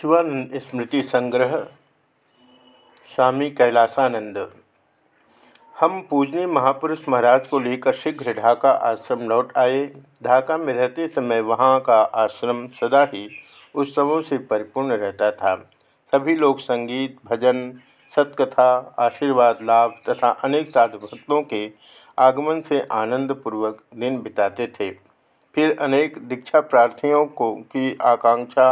शिवानंद स्मृति संग्रह स्वामी कैलासानंद। हम पूजनी महापुरुष महाराज को लेकर शीघ्र ढाका आश्रम लौट आए। ढाका में रहते समय वहाँ का आश्रम सदा ही उत्सवों से परिपूर्ण रहता था। सभी लोग संगीत, भजन, सतकथा, आशीर्वाद, लाभ तथा अनेक साधु भक्तों के आगमन से आनंदपूर्वक दिन बिताते थे। फिर अनेक दीक्षा प्रार्थियों को की आकांक्षा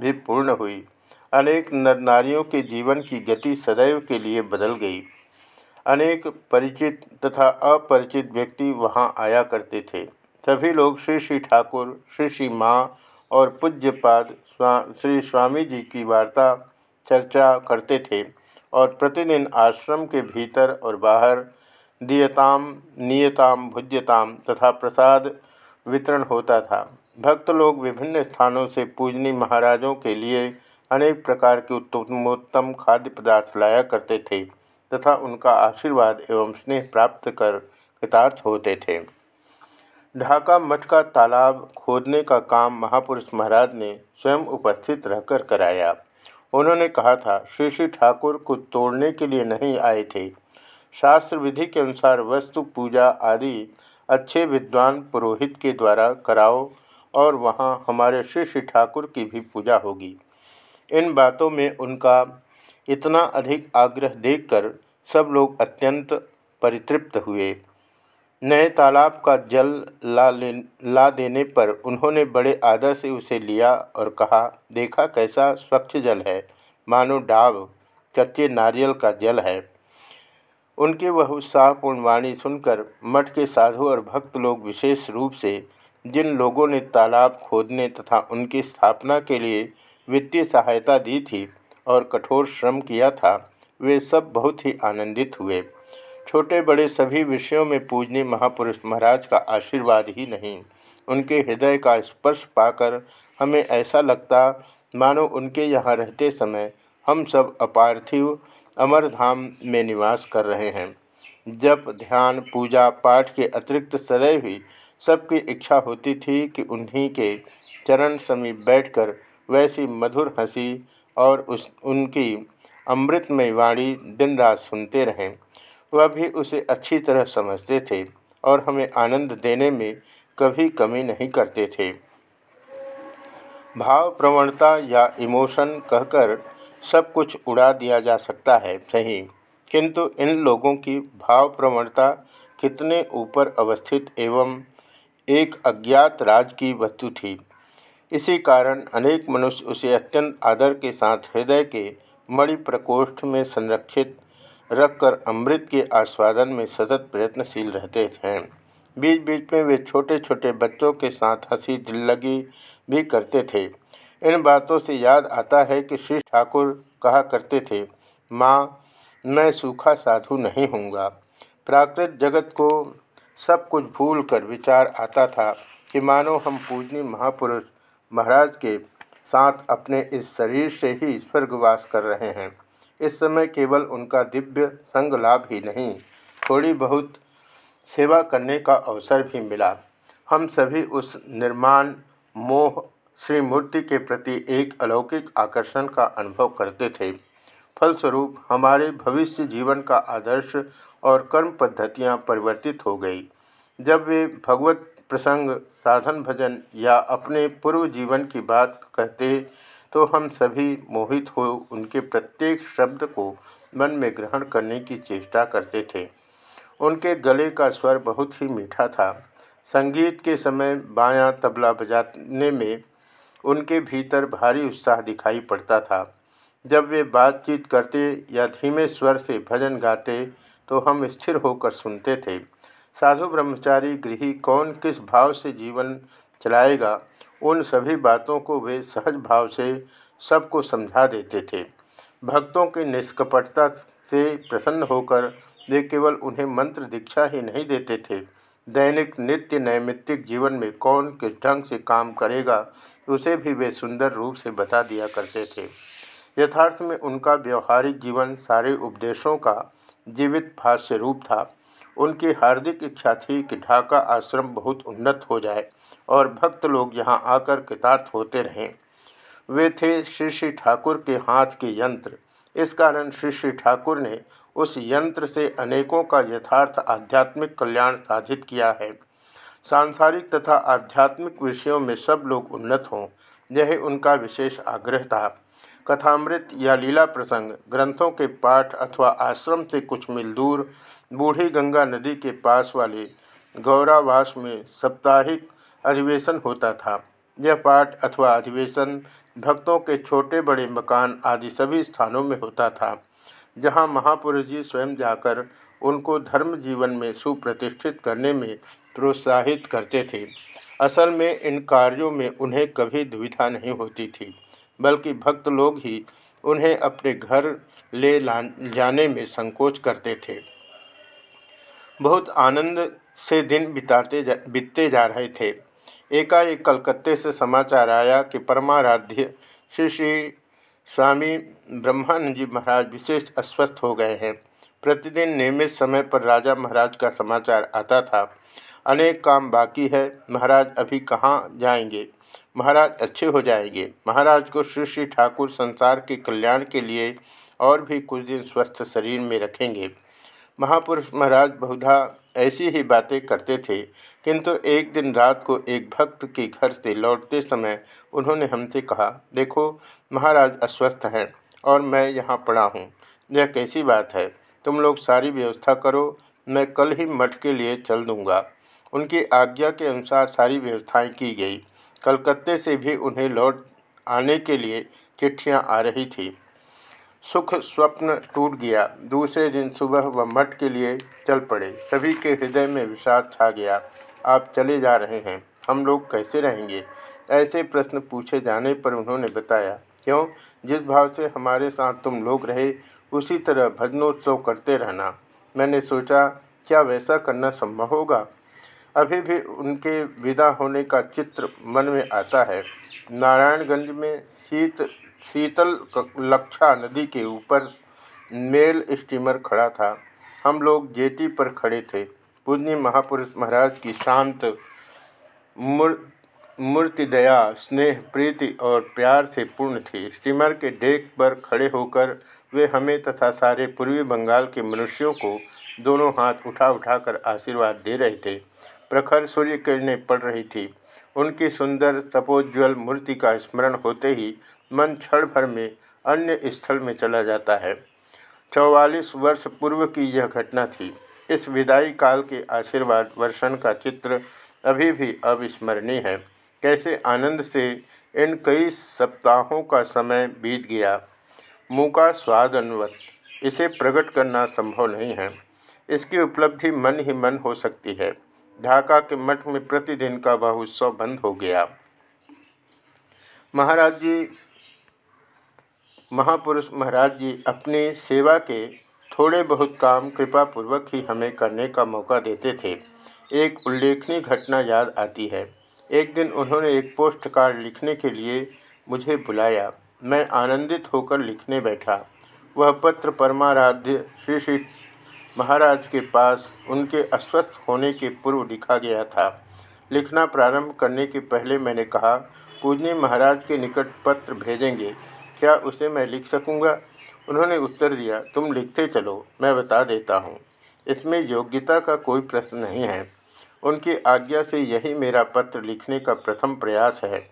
भी पूर्ण हुई। अनेक नर नारियों के जीवन की गति सदैव के लिए बदल गई। अनेक परिचित तथा अपरिचित व्यक्ति वहाँ आया करते थे। सभी लोग श्री श्री ठाकुर श्री श्री माँ और पूज्यपाद स्वा, श्री स्वामी जी की वार्ता चर्चा करते थे और प्रतिदिन आश्रम के भीतर और बाहर दियताम नियताम भुज्यताम तथा प्रसाद वितरण होता था। भक्त लोग विभिन्न स्थानों से पूजनी महाराजों के लिए अनेक प्रकार के उत्तमोत्तम खाद्य पदार्थ लाया करते थे तथा उनका आशीर्वाद एवं स्नेह प्राप्त कर कृतार्थ होते थे। ढाका मठ का तालाब खोदने का काम महापुरुष महाराज ने स्वयं उपस्थित रहकर कराया। उन्होंने कहा था, श्री श्री ठाकुर को तोड़ने के लिए नहीं आए थे। शास्त्र विधि के अनुसार वस्तु, पूजा आदि अच्छे विद्वान पुरोहित के द्वारा कराओ और वहाँ हमारे श्री श्री ठाकुर की भी पूजा होगी। इन बातों में उनका इतना अधिक आग्रह देखकर सब लोग अत्यंत परितृप्त हुए। नए तालाब का जल ला ले, ला देने पर उन्होंने बड़े आदर से उसे लिया और कहा, देखा कैसा स्वच्छ जल है। मानो डाब, कच्चे नारियल का जल है। उनके वह उत्साहपूर्ण वाणी सुनकर मठ के साधु और भक्त लोग विशेष रूप से जिन लोगों ने तालाब खोदने तथा उनकी स्थापना के लिए वित्तीय सहायता दी थी और कठोर श्रम किया था, वे सब बहुत ही आनंदित हुए। छोटे बड़े सभी विषयों में पूजनीय महापुरुष महाराज का आशीर्वाद ही नहीं। उनके हृदय का स्पर्श पाकर हमें ऐसा लगता, मानो उनके यहाँ रहते समय हम सब अपार्थिव अमरधाम में निवास कर रहे हैं। जब ध्यान, पूजा, पाठ के अतिरिक्त सदैव ही सबकी इच्छा होती थी कि उन्हीं के चरण समीप बैठकर वैसी मधुर हँसी और उस, उनकी अमृतमय वाणी दिन रात सुनते रहें। वह भी उसे अच्छी तरह समझते थे और हमें आनंद देने में कभी कमी नहीं करते थे। भाव, प्रवणता या इमोशन कहकर सब कुछ उड़ा दिया जा सकता है सही किंतु इन लोगों की भाव प्रवणता कितने ऊपर अवस्थित एवं एक अज्ञात राज की वस्तु थी। इसी कारण अनेक मनुष्य उसे अत्यंत आदर के साथ हृदय के मणि प्रकोष्ठ में संरक्षित रखकर अमृत के आस्वादन में सतत प्रयत्नशील रहते हैं बीच बीच में वे छोटे छोटे बच्चों के साथ हँसी दिल लगी भी करते थे। इन बातों से याद आता है कि श्री ठाकुर कहा करते थे, माँ, मैं सूखा साधु नहीं हूँगा। प्राकृत जगत को सब कुछ भूल कर विचार आता था कि मानो हम पूजनी महापुरुष महाराज के साथ अपने इस शरीर से ही स्वर्गवास कर रहे हैं। इस समय केवल उनका दिव्य संग लाभ ही नहीं, थोड़ी बहुत सेवा करने का अवसर भी मिला। हम सभी उस निर्माण मोह श्री मूर्ति के प्रति एक अलौकिक आकर्षण का अनुभव करते थे। फलस्वरूप हमारे भविष्य जीवन का आदर्श और कर्म पद्धतियाँ परिवर्तित हो गई। जब वे भगवत प्रसंग, साधन भजन या अपने पूर्व जीवन की बात कहते तो हम सभी मोहित हो उनके प्रत्येक शब्द को मन में ग्रहण करने की चेष्टा करते थे। उनके गले का स्वर बहुत ही मीठा था। संगीत के समय बायां तबला बजाने में उनके भीतर भारी उत्साह दिखाई पड़ता था। जब वे बातचीत करते या धीमे स्वर से भजन गाते तो हम स्थिर होकर सुनते थे, साधु ब्रह्मचारी गृही कौन किस भाव से जीवन चलाएगा? उन सभी बातों को वे सहज भाव से सबको समझा देते थे। भक्तों की निष्कपटता से प्रसन्न होकर वे केवल उन्हें मंत्र दीक्षा ही नहीं देते थे। दैनिक, नित्य, नैमित्तिक जीवन में कौन किस ढंग से काम करेगा, उसे भी वे सुंदर रूप से बता दिया करते थे। यथार्थ में उनका व्यवहारिक जीवन सारे उपदेशों का जीवित भाष्य रूप था। उनकी हार्दिक इच्छा थी कि ढाका आश्रम बहुत उन्नत हो जाए और भक्त लोग यहाँ आकर कृतार्थ होते रहें। वे थे श्री श्री ठाकुर के हाथ के यंत्र। इस कारण श्री श्री ठाकुर ने उस यंत्र से अनेकों का यथार्थ आध्यात्मिक कल्याण साधित किया है। सांसारिक तथा आध्यात्मिक विषयों में सब लोग उन्नत हों, यह उनका विशेष आग्रह था। कथामृत या लीला प्रसंग, ग्रंथों के पाठ अथवा आश्रम से कुछ मिल दूर, बूढ़ी गंगा नदी के पास वाले गौरावास में साप्ताहिक अधिवेशन होता था। यह पाठ अथवा अधिवेशन भक्तों के छोटे बड़े मकान आदि सभी स्थानों में होता था, जहाँ महापुरुष जी स्वयं जाकर उनको धर्म जीवन में सुप्रतिष्ठित करने में प्रोत्साहित करते थे। असल में इन कार्यों में उन्हें कभी दुविधा नहीं होती थी। बल्कि भक्त लोग ही उन्हें अपने घर ले जाने में संकोच करते थे। बहुत आनंद से दिन बिताते जा, बीतते जा रहे थे। एकाएक कलकत्ते से समाचार आया कि परमाराध्य श्री श्री स्वामी ब्रह्मानंद जी महाराज विशेष अस्वस्थ हो गए हैं। प्रतिदिन नियमित समय पर राजा महाराज का समाचार आता था। अनेक काम बाकी है। महाराज अभी कहाँ जाएँगे? महाराज अच्छे हो जाएँगे। महाराज को श्री श्री ठाकुर संसार के कल्याण के लिए और भी कुछ दिन स्वस्थ शरीर में रखेंगे। महापुरुष महाराज बहुधा ऐसी ही बातें करते थे, किंतु एक दिन रात को एक भक्त के घर से लौटते समय उन्होंने हमसे कहा, देखो, महाराज अस्वस्थ हैं और मैं यहाँ पड़ा हूँ। यह कैसी बात है? तुम लोग सारी व्यवस्था करो, मैं कल ही मठ के लिए चल दूँगा। उनकी आज्ञा के अनुसार सारी व्यवस्थाएँ की गई। कलकत्ते से भी उन्हें लौट आने के लिए चिट्ठियाँ आ रही थी। सुख स्वप्न टूट गया। दूसरे दिन सुबह वह मठ के लिए चल पड़े। सभी के हृदय में विषाद छा गया। आप चले जा रहे हैं। हम लोग कैसे रहेंगे? ऐसे प्रश्न पूछे जाने पर उन्होंने बताया, क्यों? जिस भाव से हमारे साथ तुम लोग रहे, उसी तरह भजनोत्सव करते रहना। मैंने सोचा, क्या वैसा करना संभव होगा? अभी भी उनके विदा होने का चित्र मन में आता है। नारायणगंज में शीत, शीतल लक्षा नदी के ऊपर मेल स्टीमर खड़ा था। हम लोग जेटी पर खड़े थे। पूजनी महापुरुष महाराज की शांत मूर् मूर्ति दया स्नेह, प्रीति और प्यार से पूर्ण थी। स्टीमर के डेक पर खड़े होकर वे हमें तथा सारे पूर्वी बंगाल के मनुष्यों को दोनों हाथ उठा उठाकर आशीर्वाद दे रहे थे। प्रखर सूर्य किरणें पड़ रही थी। उनकी सुंदर तपोज्वल मूर्ति का स्मरण होते ही मन क्षण भर में अन्य स्थल में चला जाता है। चौवालीस वर्ष पूर्व की यह घटना थी। इस विदाई काल के आशीर्वाद वर्षण का चित्र अभी भी अविस्मरणीय है। कैसे आनंद से इन कई सप्ताहों का समय बीत गया। मुँह का स्वाद अनुवत। इसे प्रकट करना संभव नहीं है। इसकी उपलब्धि मन ही मन हो सकती है। ढाका के मठ में प्रतिदिन का वह उत्सव बंद हो गया। महाराज जी, महापुरुष महाराज जी अपनी सेवा के थोड़े बहुत काम कृपापूर्वक ही हमें करने का मौका देते थे। एक उल्लेखनीय घटना याद आती है। एक दिन उन्होंने एक पोस्ट कार्ड लिखने के लिए मुझे बुलाया। मैं आनंदित होकर लिखने बैठा। वह पत्र परमाराध्य श्री श्री महाराज के पास उनके अस्वस्थ होने के पूर्व लिखा गया था। लिखना प्रारंभ करने के पहले मैंने कहा, पूजनी महाराज के निकट पत्र भेजेंगे। क्या उसे मैं लिख सकूँगा? उन्होंने उत्तर दिया, तुम लिखते चलो, मैं बता देता हूँ। इसमें योग्यता का कोई प्रश्न नहीं है। उनकी आज्ञा से यही मेरा पत्र लिखने का प्रथम प्रयास है।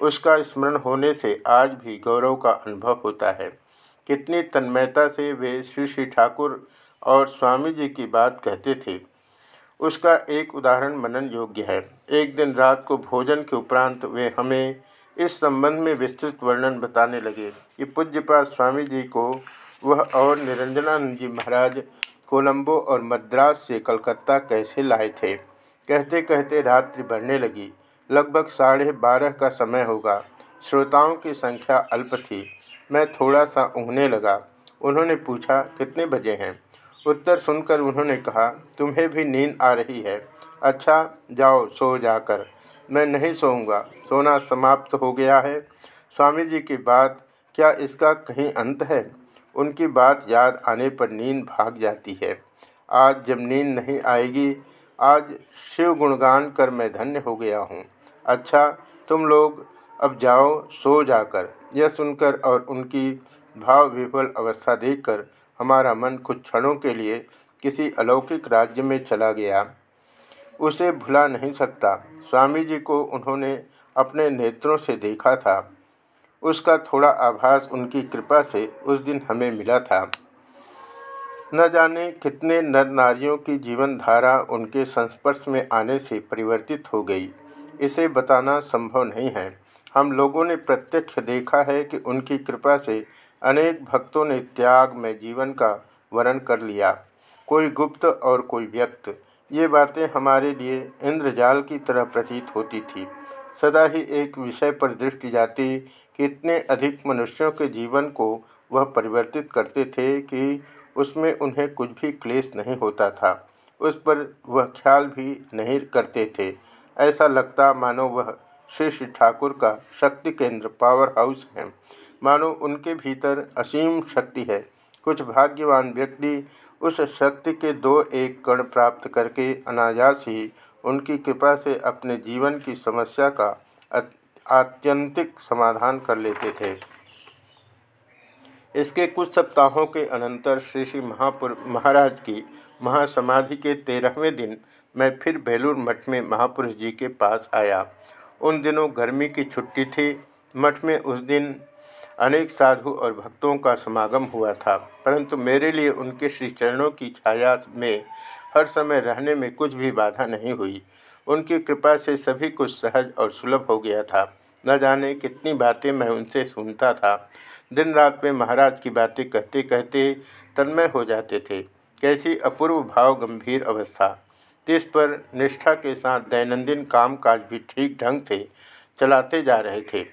उसका स्मरण होने से आज भी गौरव का अनुभव होता है। कितनी तन्मयता से वे श्री श्री ठाकुर और स्वामी जी की बात कहते थे। उसका एक उदाहरण मनन योग्य है। एक दिन रात को भोजन के उपरांत वे हमें इस संबंध में विस्तृत वर्णन बताने लगे कि पूज्यपात स्वामी जी को वह और निरंजनानंद जी महाराज कोलंबो और मद्रास से कलकत्ता कैसे लाए थे? कहते कहते रात्रि बढ़ने लगी। लगभग साढ़े बारह का समय होगा। श्रोताओं की संख्या अल्प थी। मैं थोड़ा सा ऊँगने लगा। उन्होंने पूछा, कितने बजे हैं? उत्तर सुनकर उन्होंने कहा, तुम्हें भी नींद आ रही है। अच्छा जाओ, सो जाकर। मैं नहीं सोऊँगा। सोना समाप्त हो गया है। स्वामी जी की बात, क्या इसका कहीं अंत है? उनकी बात याद आने पर नींद भाग जाती है। आज जब नींद नहीं आएगी, आज शिव गुणगान कर मैं धन्य हो गया हूँ। अच्छा तुम लोग अब जाओ, सो जाकर। यह सुनकर और उनकी भाव विफल अवस्था देखकर हमारा मन कुछ क्षणों के लिए किसी अलौकिक राज्य में चला गया। उसे भुला नहीं सकता। स्वामी जी को उन्होंने अपने नेत्रों से देखा था। उसका थोड़ा आभास उनकी कृपा से उस दिन हमें मिला था। न जाने कितने नर नारियों की जीवन धारा उनके संस्पर्श में आने से परिवर्तित हो गई। इसे बताना संभव नहीं है। हम लोगों ने प्रत्यक्ष देखा है कि उनकी कृपा से अनेक भक्तों ने त्याग में जीवन का वर्ण कर लिया। कोई गुप्त और कोई व्यक्त। ये बातें हमारे लिए इंद्रजाल की तरह प्रतीत होती थी। सदा ही एक विषय पर दृष्टि जाती कि इतने अधिक मनुष्यों के जीवन को वह परिवर्तित करते थे कि उसमें उन्हें कुछ भी क्लेश नहीं होता था। उस पर वह ख्याल भी नहीं करते थे। ऐसा लगता मानो वह श्री श्री ठाकुर का शक्ति केंद्र पावर हाउस है। मानो उनके भीतर असीम शक्ति है। कुछ भाग्यवान व्यक्ति उस शक्ति के दो एक कण प्राप्त करके अनायास ही उनकी कृपा से अपने जीवन की समस्या का आत्यंतिक समाधान कर लेते थे। इसके कुछ सप्ताहों के अनंतर श्री श्री महापुर, महाराज की महासमाधि के तेरहवें दिन मैं फिर बेलूर मठ में महापुरुष जी के पास आया। उन दिनों गर्मी की छुट्टी थी। मठ में उस दिन अनेक साधु और भक्तों का समागम हुआ था, परंतु मेरे लिए उनके श्री चरणों की छाया में हर समय रहने में कुछ भी बाधा नहीं हुई। उनकी कृपा से सभी कुछ सहज और सुलभ हो गया था। न जाने कितनी बातें मैं उनसे सुनता था। दिन रात में महाराज की बातें कहते कहते तन्मय हो जाते थे। कैसी अपूर्व भाव गंभीर अवस्था। तिस पर निष्ठा के साथ दैनंदिन काम काज भी ठीक ढंग से चलाते जा रहे थे।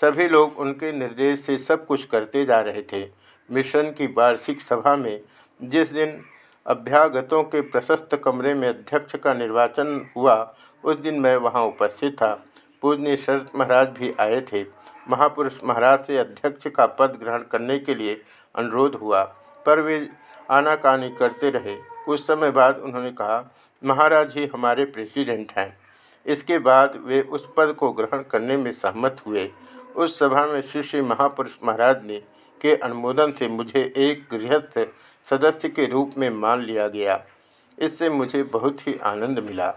सभी लोग उनके निर्देश से सब कुछ करते जा रहे थे। मिशन की वार्षिक सभा में जिस दिन अभ्यागतों के प्रशस्त कमरे में अध्यक्ष का निर्वाचन हुआ, उस दिन मैं वहाँ उपस्थित था। पूजनीय शरत महाराज भी आए थे। महापुरुष महाराज से अध्यक्ष का पद ग्रहण करने के लिए अनुरोध हुआ, पर वे आनाकानी करते रहे। कुछ समय बाद उन्होंने कहा, महाराज ही हमारे प्रेसिडेंट हैं। इसके बाद वे उस पद को ग्रहण करने में सहमत हुए। उस सभा में श्री श्री महापुरुष महाराज ने के अनुमोदन से मुझे एक गृहस्थ सदस्य के रूप में मान लिया गया। इससे मुझे बहुत ही आनंद मिला।